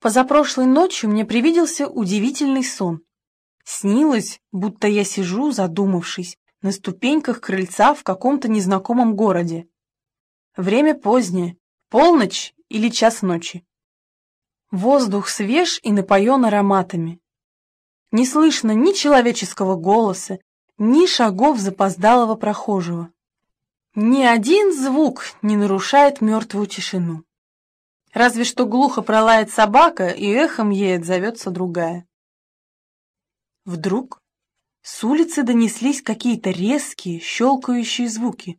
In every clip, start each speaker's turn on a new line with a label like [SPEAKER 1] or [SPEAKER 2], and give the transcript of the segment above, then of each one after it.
[SPEAKER 1] Позапрошлой ночью мне привиделся удивительный сон. Снилось, будто я сижу, задумавшись, на ступеньках крыльца в каком-то незнакомом городе. Время позднее, полночь или час ночи. Воздух свеж и напоен ароматами. Не слышно ни человеческого голоса, ни шагов запоздалого прохожего. Ни один звук не нарушает мертвую тишину. Разве что глухо пролает собака, и эхом ей отзовется другая. Вдруг с улицы донеслись какие-то резкие, щелкающие звуки.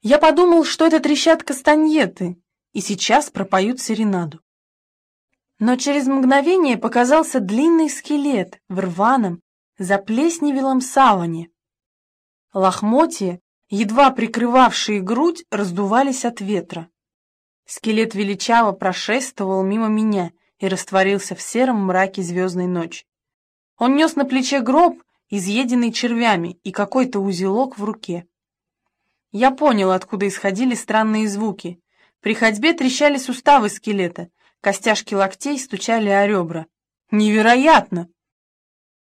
[SPEAKER 1] Я подумал, что это трещат кастаньеты, и сейчас пропоют серенаду. Но через мгновение показался длинный скелет в рваном, заплесневелом саване. Лохмотья, едва прикрывавшие грудь, раздувались от ветра. Скелет величаво прошествовал мимо меня и растворился в сером мраке звездной ночи. Он нес на плече гроб, изъеденный червями, и какой-то узелок в руке. Я понял, откуда исходили странные звуки. При ходьбе трещали суставы скелета, костяшки локтей стучали о ребра. Невероятно!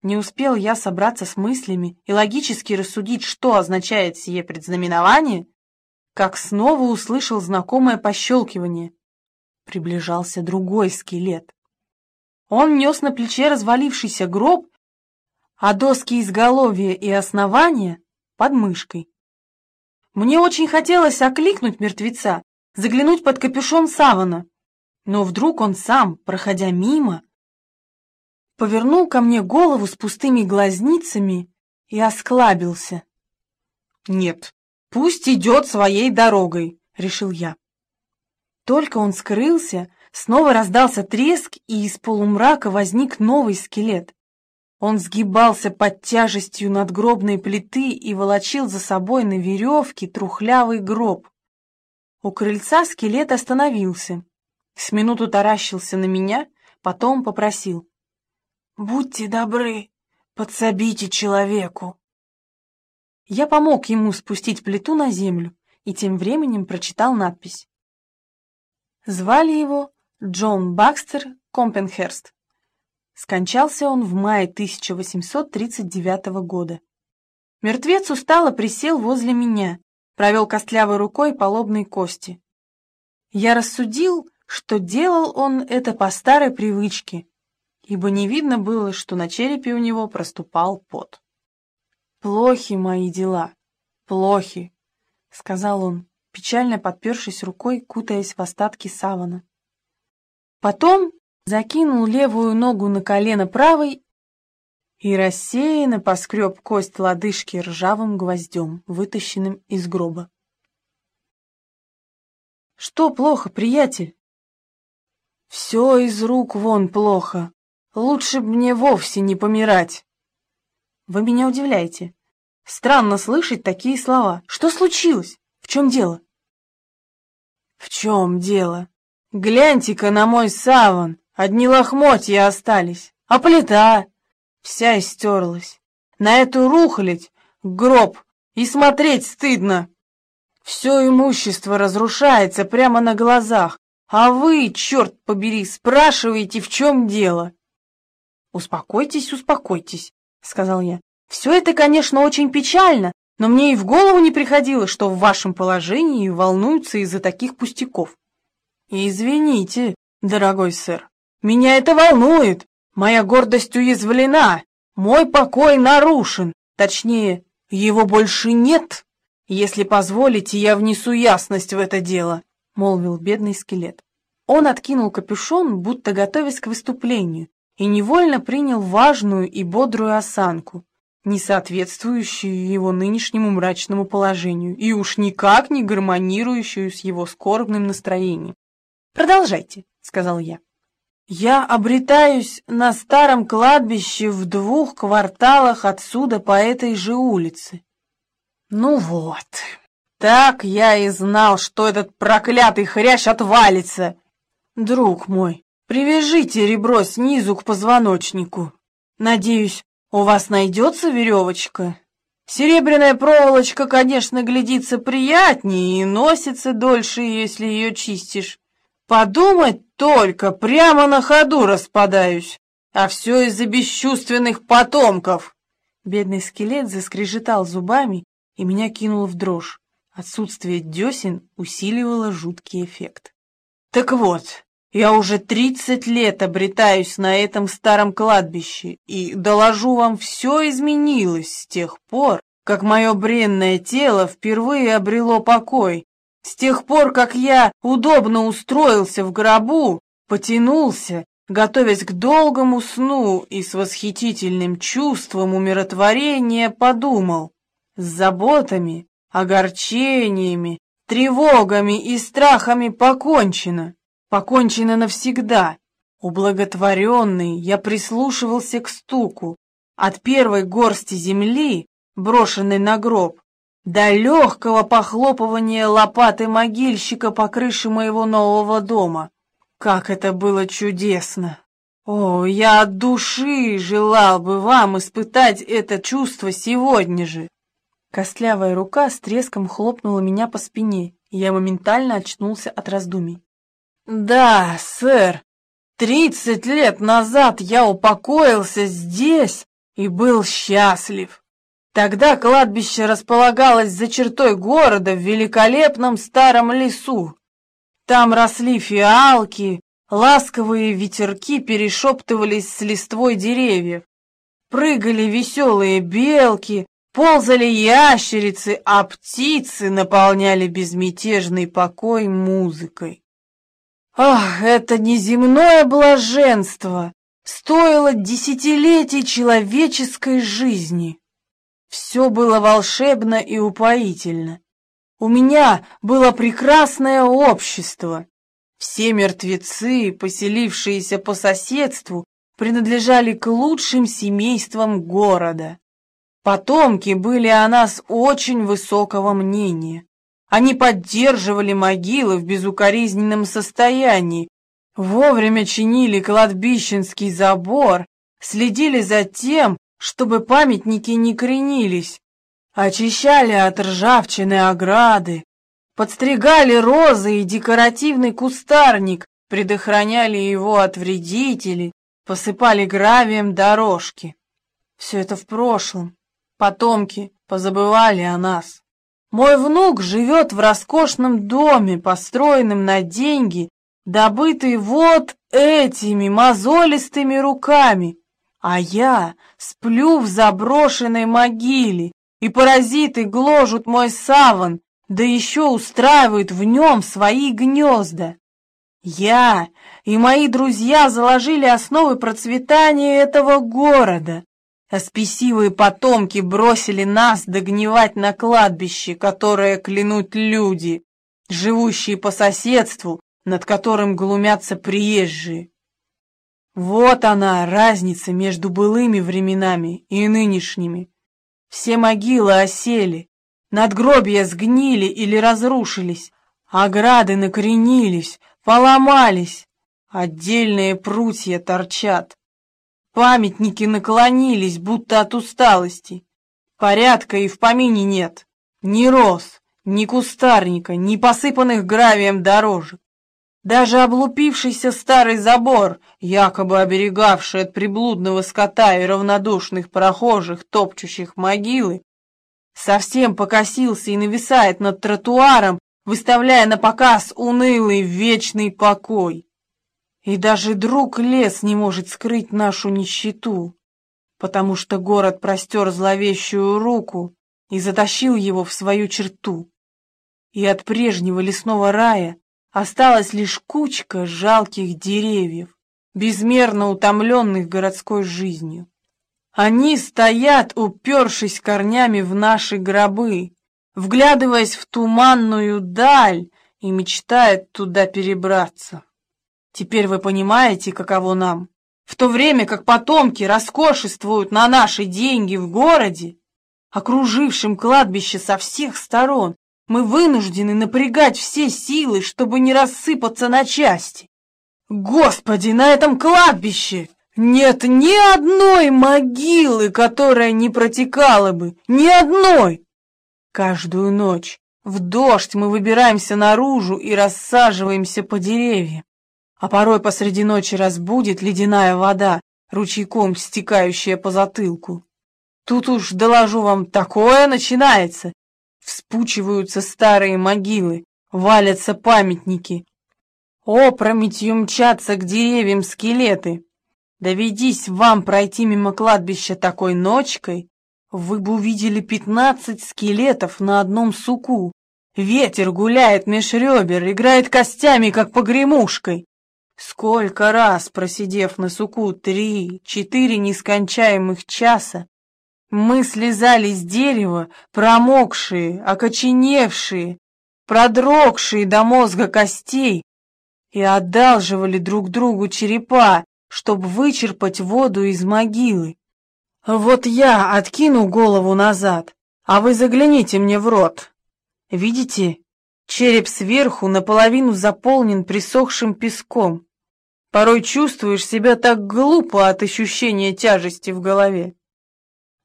[SPEAKER 1] Не успел я собраться с мыслями и логически рассудить, что означает сие предзнаменование, как снова услышал знакомое пощелкивание. Приближался другой скелет. Он нес на плече развалившийся гроб, а доски изголовья и основания под мышкой. Мне очень хотелось окликнуть мертвеца, заглянуть под капюшон савана, но вдруг он сам, проходя мимо, повернул ко мне голову с пустыми глазницами и осклабился. Нет, «Пусть идет своей дорогой», — решил я. Только он скрылся, снова раздался треск, и из полумрака возник новый скелет. Он сгибался под тяжестью надгробной плиты и волочил за собой на веревке трухлявый гроб. У крыльца скелет остановился. С минуту таращился на меня, потом попросил. «Будьте добры, подсобите человеку». Я помог ему спустить плиту на землю и тем временем прочитал надпись. Звали его Джон Бакстер Компенхерст. Скончался он в мае 1839 года. Мертвец устало присел возле меня, провел костлявой рукой по лобной кости. Я рассудил, что делал он это по старой привычке, ибо не видно было, что на черепе у него проступал пот. «Плохи мои дела, плохи», — сказал он, печально подпершись рукой, кутаясь в остатки савана. Потом закинул левую ногу на колено правой и рассеянно поскреб кость лодыжки ржавым гвоздем, вытащенным из гроба. «Что плохо, приятель?» «Все из рук вон плохо. Лучше б мне вовсе не помирать». Вы меня удивляете. Странно слышать такие слова. Что случилось? В чем дело? В чем дело? Гляньте-ка на мой саван. Одни лохмотья остались. А плита вся истерлась. На эту рухлядь гроб и смотреть стыдно. Все имущество разрушается прямо на глазах, а вы, черт побери, спрашиваете, в чем дело. Успокойтесь, успокойтесь. — сказал я. «Все это, конечно, очень печально, но мне и в голову не приходило, что в вашем положении волнуются из-за таких пустяков». «Извините, дорогой сэр, меня это волнует. Моя гордость уязвлена, мой покой нарушен, точнее, его больше нет. Если позволите, я внесу ясность в это дело», — молвил бедный скелет. Он откинул капюшон, будто готовясь к выступлению, и невольно принял важную и бодрую осанку, не соответствующую его нынешнему мрачному положению и уж никак не гармонирующую с его скорбным настроением. «Продолжайте», — сказал я. «Я обретаюсь на старом кладбище в двух кварталах отсюда по этой же улице». «Ну вот, так я и знал, что этот проклятый хрящ отвалится. Друг мой, Привяжите ребро снизу к позвоночнику. Надеюсь, у вас найдется веревочка? Серебряная проволочка, конечно, глядится приятнее и носится дольше, если ее чистишь. Подумать только, прямо на ходу распадаюсь, а все из-за бесчувственных потомков. Бедный скелет заскрежетал зубами и меня кинул в дрожь. Отсутствие десен усиливало жуткий эффект. Так вот, я уже тридцать лет обретаюсь на этом старом кладбище, и, доложу вам, все изменилось с тех пор, как мое бренное тело впервые обрело покой, с тех пор, как я удобно устроился в гробу, потянулся, готовясь к долгому сну и с восхитительным чувством умиротворения подумал, с заботами, огорчениями, тревогами и страхами покончено, покончено навсегда. Ублаготворенный я прислушивался к стуку. От первой горсти земли, брошенной на гроб, до легкого похлопывания лопаты могильщика по крыше моего нового дома. Как это было чудесно! О, я от души желал бы вам испытать это чувство сегодня же. Костлявая рука с треском хлопнула меня по спине, и я моментально очнулся от раздумий. «Да, сэр, тридцать лет назад я упокоился здесь и был счастлив. Тогда кладбище располагалось за чертой города в великолепном старом лесу. Там росли фиалки, ласковые ветерки перешептывались с листвой деревьев. Прыгали веселые белки, ползали ящерицы, а птицы наполняли безмятежный покой музыкой. Ах, это неземное блаженство! Стоило десятилетий человеческой жизни! Все было волшебно и упоительно. У меня было прекрасное общество. Все мертвецы, поселившиеся по соседству, принадлежали к лучшим семействам города. Потомки были о нас очень высокого мнения. Они поддерживали могилы в безукоризненном состоянии, вовремя чинили кладбищенский забор, следили за тем, чтобы памятники не кренились, очищали от ржавчины ограды, подстригали розы и декоративный кустарник, предохраняли его от вредителей, посыпали гравием дорожки. Все это в прошлом. Потомки позабывали о нас. Мой внук живет в роскошном доме, построенном на деньги, добытые вот этими мозолистыми руками, а я сплю в заброшенной могиле, и паразиты гложут мой саван, да еще устраивают в нем свои гнезда. Я и мои друзья заложили основы процветания этого города, а спесивые потомки бросили нас догнивать на кладбище, которое клянут люди, живущие по соседству, над которым глумятся приезжие. Вот она, разница между былыми временами и нынешними. Все могилы осели, надгробья сгнили или разрушились, ограды накренились, поломались, отдельные прутья торчат. Памятники наклонились, будто от усталости. Порядка и в помине нет. Ни роз, ни кустарника, ни посыпанных гравием дорожек. Даже облупившийся старый забор, якобы оберегавший от приблудного скота и равнодушных прохожих, топчущих могилы, совсем покосился и нависает над тротуаром, выставляя на показ унылый вечный покой. И даже друг лес не может скрыть нашу нищету, потому что город простер зловещую руку и затащил его в свою черту. И от прежнего лесного рая Осталась лишь кучка жалких деревьев, безмерно утомленных городской жизнью. Они стоят, упершись корнями в наши гробы, вглядываясь в туманную даль и мечтают туда перебраться. Теперь вы понимаете, каково нам? В то время как потомки роскошествуют на наши деньги в городе, окружившем кладбище со всех сторон, мы вынуждены напрягать все силы, чтобы не рассыпаться на части. Господи, на этом кладбище нет ни одной могилы, которая не протекала бы, ни одной. Каждую ночь В дождь мы выбираемся наружу и рассаживаемся по деревьям. А порой посреди ночи разбудит ледяная вода, ручейком стекающая по затылку. Тут уж, доложу вам, такое начинается. Вспучиваются старые могилы, валятся памятники. Опрометью мчатся к деревьям скелеты. Доведись вам пройти мимо кладбища такой ночкой, вы бы увидели пятнадцать скелетов на одном суку. Ветер гуляет меж ребер, играет костями, как погремушкой. Сколько раз, просидев на суку три, четыре нескончаемых часа, мы слезали с дерева, промокшие, окоченевшие, продрогшие до мозга костей, и одалживали друг другу черепа, чтобы вычерпать воду из могилы. Вот я откину голову назад, а вы загляните мне в рот. Видите, череп сверху наполовину заполнен присохшим песком. Порой чувствуешь себя так глупо от ощущения тяжести в голове.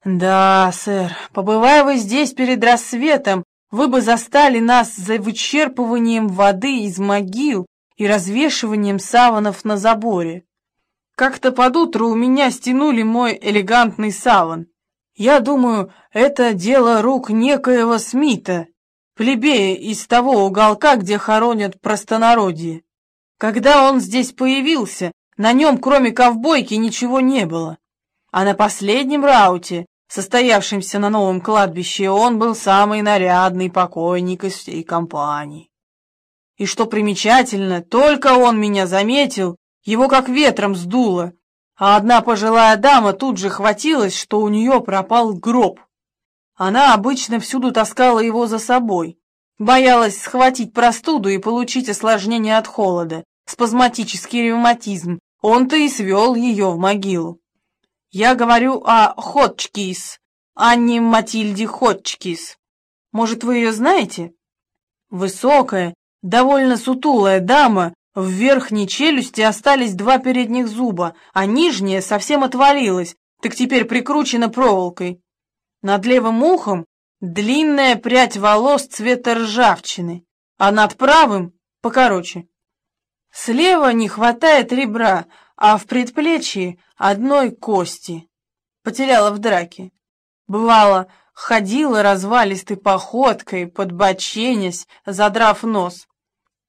[SPEAKER 1] Да, сэр, побывая вы здесь перед рассветом, вы бы застали нас за вычерпыванием воды из могил и развешиванием саванов на заборе. Как-то под утро у меня стянули мой элегантный саван. Я думаю, это дело рук некоего Смита, плебея из того уголка, где хоронят простонародье. Когда он здесь появился, на нем кроме ковбойки ничего не было. А на последнем рауте, состоявшемся на новом кладбище, он был самый нарядный покойник из всей компании. И что примечательно, только он меня заметил, его как ветром сдуло, а одна пожилая дама тут же хватилась, что у нее пропал гроб. Она обычно всюду таскала его за собой, боялась схватить простуду и получить осложнение от холода, спазматический ревматизм, он-то и свел ее в могилу. Я говорю о Ходжкис, Анне Матильде Ходжкис. Может, вы ее знаете? Высокая, довольно сутулая дама в верхней челюсти остались два передних зуба, а нижняя совсем отвалилась, так теперь прикручена проволокой. Над левым ухом длинная прядь волос цвета ржавчины, а над правым покороче. Слева не хватает ребра, а в предплечье одной кости. Потеряла в драке. Бывало, ходила развалистой походкой, подбоченясь, задрав нос.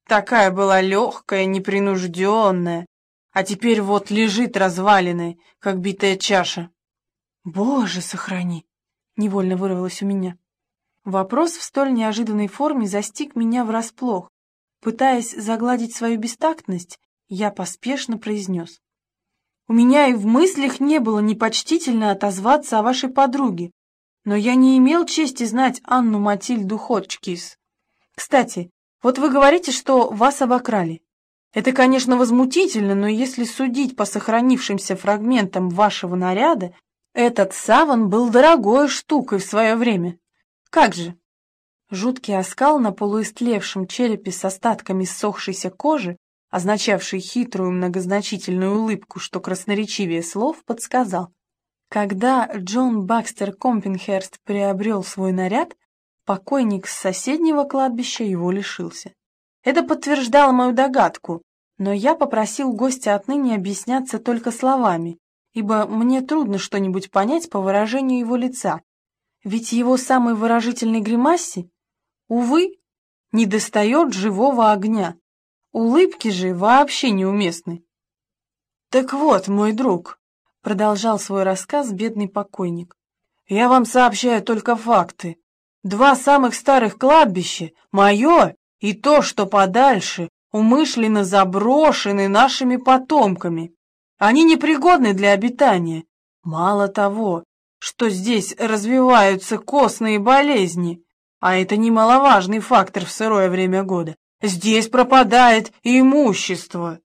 [SPEAKER 1] Такая была легкая, непринужденная, а теперь вот лежит разваленной, как битая чаша. «Боже, сохрани!» — невольно вырвалось у меня. Вопрос в столь неожиданной форме застиг меня врасплох. Пытаясь загладить свою бестактность, я поспешно произнес. «У меня и в мыслях не было непочтительно отозваться о вашей подруге, но я не имел чести знать Анну Матильду Ходжкис. Кстати, вот вы говорите, что вас обокрали. Это, конечно, возмутительно, но если судить по сохранившимся фрагментам вашего наряда, этот саван был дорогой штукой в свое время. Как же? Жуткий оскал на полуистлевшем черепе с остатками ссохшейся кожи, означавший хитрую многозначительную улыбку, что красноречивее слов, подсказал. Когда Джон Бакстер Компенхерст приобрел свой наряд, покойник с соседнего кладбища его лишился. Это подтверждало мою догадку, но я попросил гостя отныне объясняться только словами, ибо мне трудно что-нибудь понять по выражению его лица, ведь его самой выражительной гримасе, увы, не достает живого огня. Улыбки же вообще неуместны. «Так вот, мой друг», — продолжал свой рассказ бедный покойник, — «я вам сообщаю только факты, Два самых старых кладбища, мое и то, что подальше, умышленно заброшены нашими потомками. Они непригодны для обитания. Мало того, что здесь развиваются костные болезни, а это немаловажный фактор в сырое время года, здесь пропадает имущество.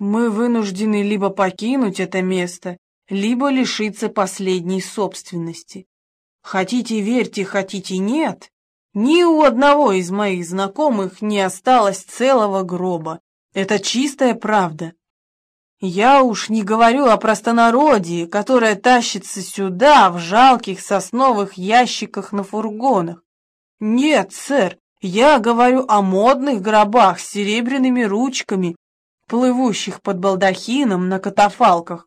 [SPEAKER 1] Мы вынуждены либо покинуть это место, либо лишиться последней собственности. Хотите верьте, хотите нет, ни у одного из моих знакомых не осталось целого гроба. Это чистая правда. Я уж не говорю о простонародье, которое тащится сюда в жалких сосновых ящиках на фургонах. Нет, сэр, Я говорю о модных гробах с серебряными ручками, плывущих под балдахином на катафалках.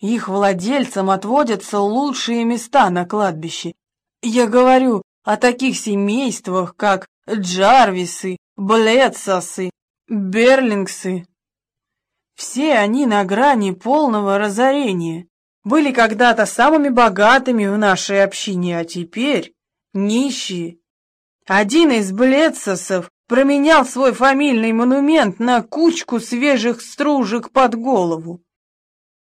[SPEAKER 1] Их владельцам отводятся лучшие места на кладбище. Я говорю о таких семействах, как Джарвисы, Блетсосы, Берлингсы. Все они на грани полного разорения. Были когда-то самыми богатыми в нашей общине, а теперь нищие. Один из Блетсосов променял свой фамильный монумент на кучку свежих стружек под голову.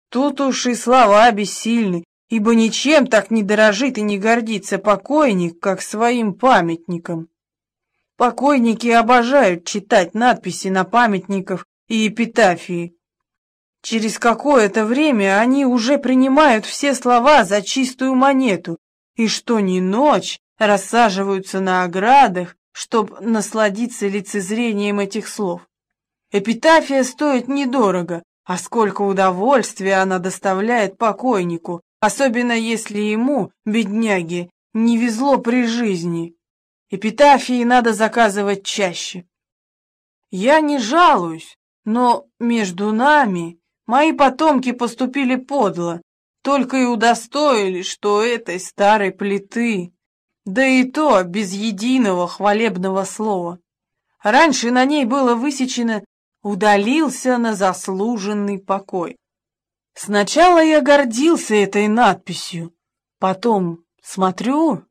[SPEAKER 1] Тут уж и слова бессильны, ибо ничем так не дорожит и не гордится покойник, как своим памятником. Покойники обожают читать надписи на памятниках и эпитафии. Через какое-то время они уже принимают все слова за чистую монету, и что ни ночь рассаживаются на оградах, чтобы насладиться лицезрением этих слов. Эпитафия стоит недорого, а сколько удовольствия она доставляет покойнику, особенно если ему, бедняге, не везло при жизни. Эпитафии надо заказывать чаще. Я не жалуюсь, но между нами мои потомки поступили подло, только и удостоили, что этой старой плиты, да и то без единого хвалебного слова. Раньше на ней было высечено «удалился на заслуженный покой». Сначала я гордился этой надписью, потом смотрю,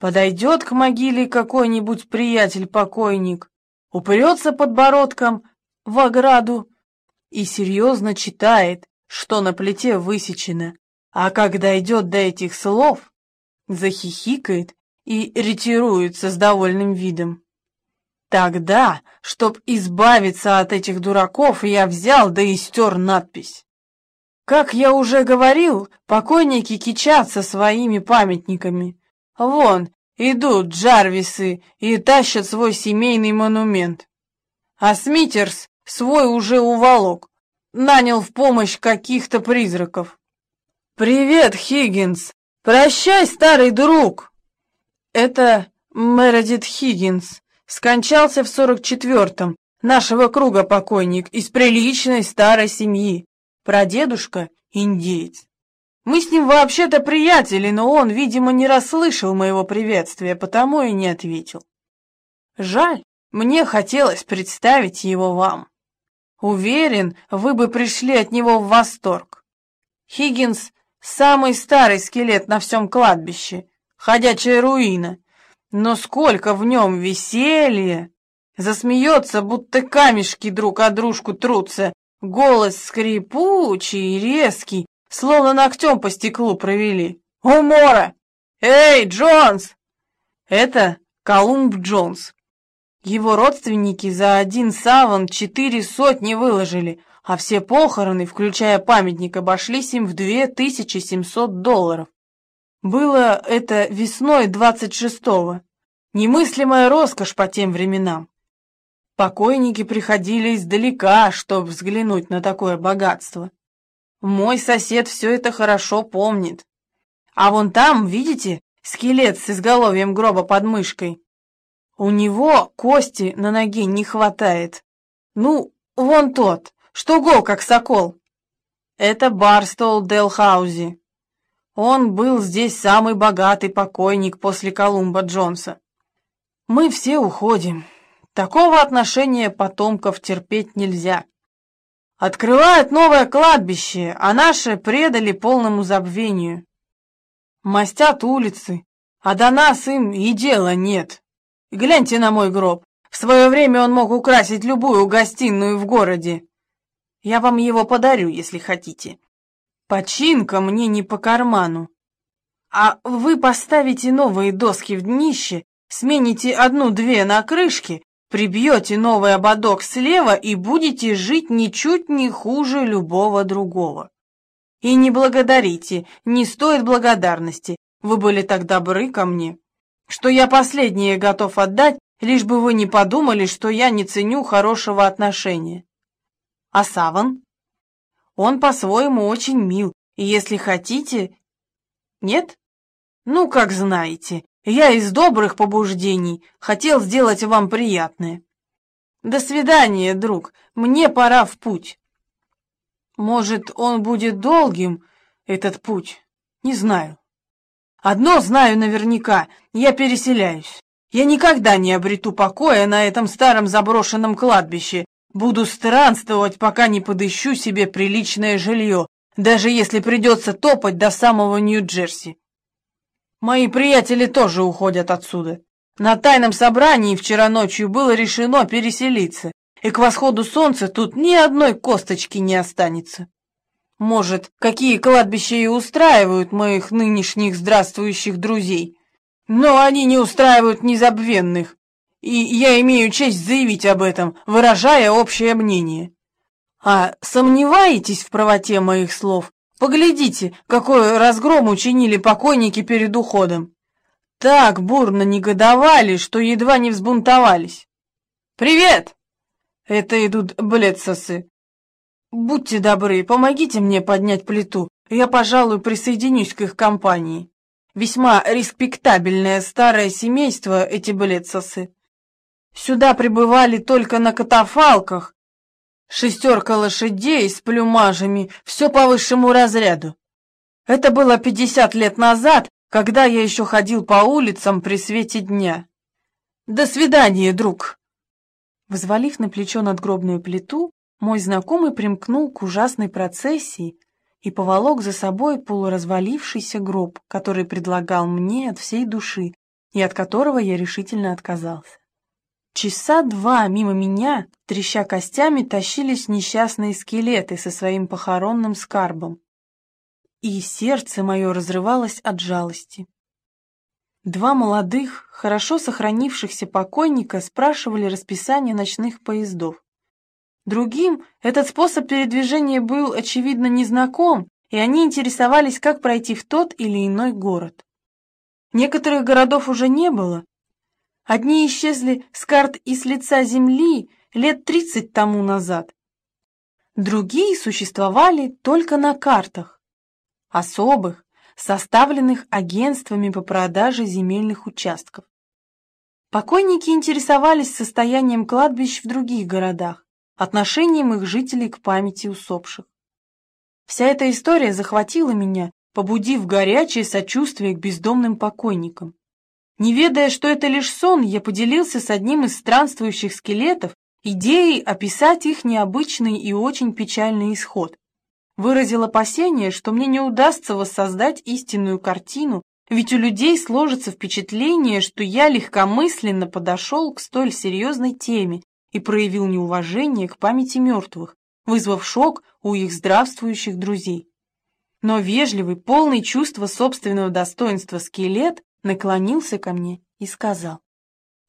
[SPEAKER 1] Подойдет к могиле какой-нибудь приятель-покойник, упрется подбородком в ограду и серьезно читает, что на плите высечено, а когда идет до этих слов, захихикает и ретируется с довольным видом. Тогда, чтоб избавиться от этих дураков, я взял да и стер надпись. Как я уже говорил, покойники кичатся своими памятниками. Вон, идут Джарвисы и тащат свой семейный монумент. А Смитерс свой уже уволок, нанял в помощь каких-то призраков. «Привет, Хиггинс! Прощай, старый друг!» Это Мередит Хиггинс, скончался в сорок четвертом, нашего круга покойник, из приличной старой семьи. Прадедушка — индеец. Мы с ним вообще-то приятели, но он, видимо, не расслышал моего приветствия, потому и не ответил. Жаль, мне хотелось представить его вам. Уверен, вы бы пришли от него в восторг. Хиггинс — самый старый скелет на всем кладбище, ходячая руина. Но сколько в нем веселья! Засмеется, будто камешки друг о дружку трутся, голос скрипучий и резкий, словно ногтем по стеклу провели. Умора! Эй, Джонс! Это Колумб Джонс. Его родственники за один саван четыре сотни выложили, а все похороны, включая памятник, обошлись им в две тысячи семьсот долларов. Было это весной двадцать шестого. Немыслимая роскошь по тем временам. Покойники приходили издалека, чтобы взглянуть на такое богатство. Мой сосед все это хорошо помнит. А вон там, видите, скелет с изголовьем гроба под мышкой? У него кости на ноге не хватает. Ну, вон тот, что гол, как сокол. Это Барстоул Делхаузи. Он был здесь самый богатый покойник после Колумба Джонса. Мы все уходим. Такого отношения потомков терпеть нельзя. Открывают новое кладбище, а наши предали полному забвению. Мастят улицы, а до нас им и дела нет. Гляньте на мой гроб. В свое время он мог украсить любую гостиную в городе. Я вам его подарю, если хотите. Починка мне не по карману. А вы поставите новые доски в днище, смените одну-две на крышке Прибьете новый ободок слева и будете жить ничуть не хуже любого другого. И не благодарите, не стоит благодарности, вы были так добры ко мне, что я последнее готов отдать, лишь бы вы не подумали, что я не ценю хорошего отношения. А Саван? Он по-своему очень мил, и если хотите... Нет? Ну, как знаете, Я из добрых побуждений хотел сделать вам приятное. До свидания, друг, мне пора в путь. Может, он будет долгим, этот путь, не знаю. Одно знаю наверняка, я переселяюсь. Я никогда не обрету покоя на этом старом заброшенном кладбище. Буду странствовать, пока не подыщу себе приличное жилье, даже если придется топать до самого Нью-Джерси. Мои приятели тоже уходят отсюда. На тайном собрании вчера ночью было решено переселиться, и к восходу солнца тут ни одной косточки не останется. Может, какие кладбища и устраивают моих нынешних здравствующих друзей, но они не устраивают незабвенных, и я имею честь заявить об этом, выражая общее мнение. А сомневаетесь в правоте моих слов? Поглядите, какой разгром учинили покойники перед уходом. Так бурно негодовали, что едва не взбунтовались. «Привет!» Это идут бледсосы. Будьте добры, помогите мне поднять плиту. Я, пожалуй, присоединюсь к их компании. Весьма респектабельное старое семейство эти бледсосы. Сюда прибывали только на катафалках, Шестерка лошадей с плюмажами, все по высшему разряду. Это было пятьдесят лет назад, когда я еще ходил по улицам при свете дня. До свидания, друг. Взвалив на плечо надгробную плиту, мой знакомый примкнул к ужасной процессии и поволок за собой полуразвалившийся гроб, который предлагал мне от всей души и от которого я решительно отказался. Часа два мимо меня, треща костями, тащились несчастные скелеты со своим похоронным скарбом. И сердце мое разрывалось от жалости. Два молодых, хорошо сохранившихся покойника спрашивали расписание ночных поездов. Другим этот способ передвижения был, очевидно, незнаком, и они интересовались, как пройти в тот или иной город. Некоторых городов уже не было, Одни исчезли с карт и с лица земли лет тридцать тому назад. Другие существовали только на картах, особых, составленных агентствами по продаже земельных участков. Покойники интересовались состоянием кладбищ в других городах, отношением их жителей к памяти усопших. Вся эта история захватила меня, побудив горячее сочувствие к бездомным покойникам. Не ведая, что это лишь сон, я поделился с одним из странствующих скелетов идеей описать их необычный и очень печальный исход. Выразил опасение, что мне не удастся воссоздать истинную картину, ведь у людей сложится впечатление, что я легкомысленно подошел к столь серьезной теме и проявил неуважение к памяти мертвых, вызвав шок у их здравствующих друзей. Но вежливый, полный чувства собственного достоинства скелет наклонился ко мне и сказал,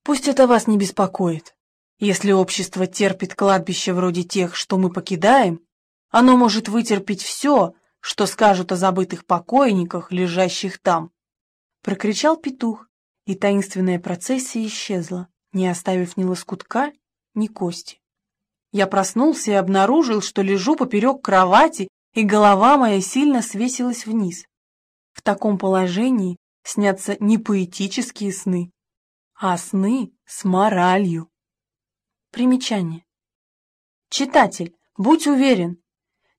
[SPEAKER 1] «Пусть это вас не беспокоит. Если общество терпит кладбище вроде тех, что мы покидаем, оно может вытерпеть все, что скажут о забытых покойниках, лежащих там». Прокричал петух, и таинственная процессия исчезла, не оставив ни лоскутка, ни кости. Я проснулся и обнаружил, что лежу поперек кровати, и голова моя сильно свесилась вниз. В таком положении снятся не поэтические сны, а сны с моралью. Примечание. Читатель, будь уверен,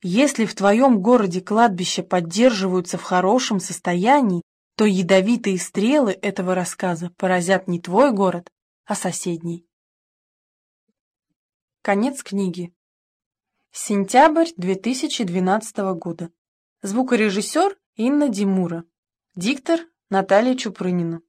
[SPEAKER 1] если в твоем городе кладбища поддерживаются в хорошем состоянии, то ядовитые стрелы этого рассказа поразят не твой город, а соседний. Конец книги. Сентябрь 2012 года. Звукорежиссер Инна Димура. Диктор Наталья Чупрынина